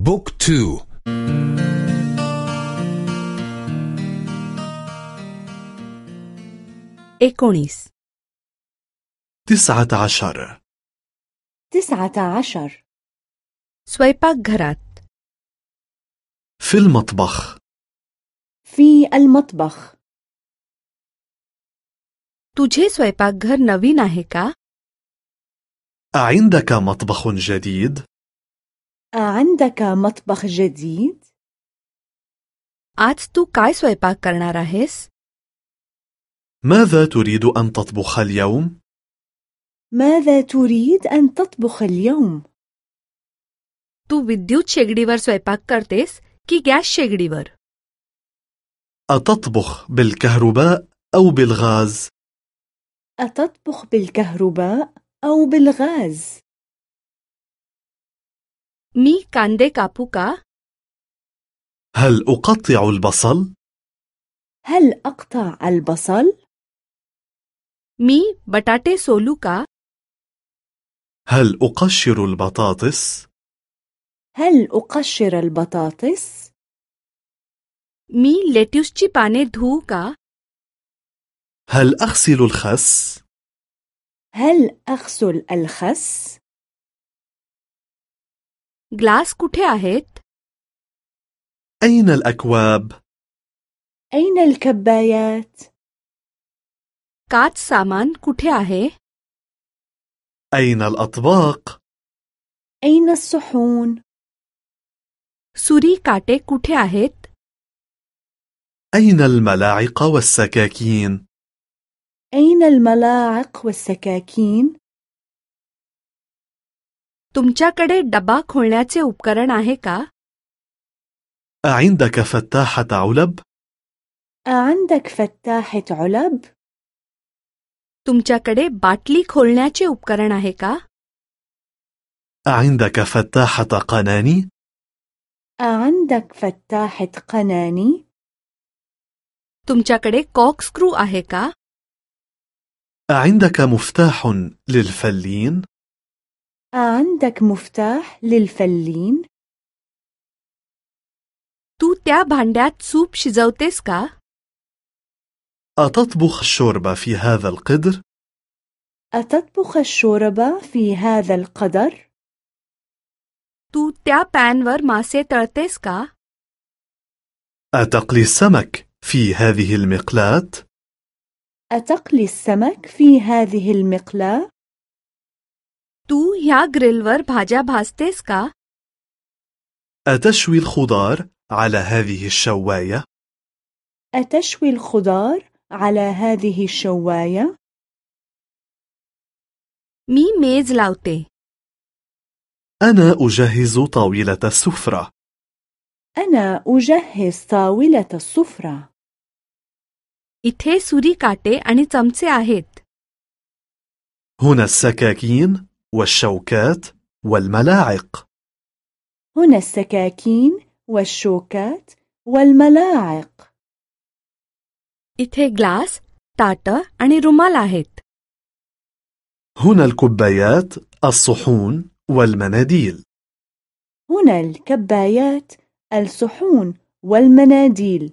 بوك تو एकोणीस تسعة عشر تسعة عشر स्वयंपाकघरात في المطبخ في المطبخ तुझे स्वयंपाकघर नवीन आहे का أعندك مطبخ جديد؟ عندك مطبخ جديد؟ आज तू काय स्वयंपाक करणार आहेस? ماذا تريد أن تطبخ اليوم؟ ماذا تريد أن تطبخ اليوم؟ तू विद्युत शेगडीवर स्वयंपाक करतेस की गॅस शेगडीवर? أتطبخ بالكهرباء أو بالغاز؟ أتطبخ بالكهرباء أو بالغاز؟ मी कांदे कापू का هل أقطع البصل؟ هل أقطع البصل؟ मी बटाटे सोलू का هل أقشر البطاطس؟ هل أقشر البطاطس؟ मी लेट्युसची पाने धुवू का هل أغسل الخس؟ هل أغسل الخس؟ ग्लास कुठे आहेत أين الأكواب؟ أين الكبايات؟ काच सामान कुठे आहे أين الأطباق؟ أين الصحون؟ सुरी काटे कुठे आहेत أين الملاعق والسكاكين؟ أين الملاعق والسكاكين؟ तुमच्याकडे डबा खोलण्याचे उपकरण आहे का أعندك فتاحة علب؟ أعندك فتاحة علب؟ तुमच्याकडे बाटली खोलण्याचे उपकरण आहे का أعندك فتاحة قناني؟ أعندك فتاحة قناني؟ तुमच्याकडे कॉक स्क्रू आहे का أعندك مفتاح للفلين؟ أعندك مفتاح للفلين؟ तू त्या भांड्यात सूप शिजवतेस का أتطبخ الشوربة في هذا القدر؟ أتطبخ الشوربة في هذا القدر؟ तू त्या पॅनवर मासे तळतेस का أتقلي السمك في هذه المقلاة؟ أتقلي السمك في هذه المقلاة؟ तू ह्या ग्रिलवर भाज्या भाजतेस का أتشوي الخضار على هذه الشواية؟ أتشوي الخضار على هذه الشواية؟ मी मेज लावते أنا أجهز طاولة السفرة أنا أجهز طاولة السفرة इथे सुरी काटे आणि चमचे आहेत هنا السكاكين والشوكات والملاعق هنا السكاكين والشوكات والملاعق इथे ग्लास ताटं आणि रुमाल आहेत هنا الكبايات الصحون والمناديل هنا الكبايات الصحون والمناديل